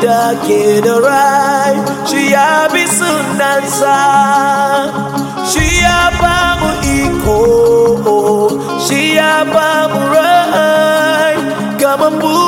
take the arrive She happy soon dancer She happy equal She happy right Come and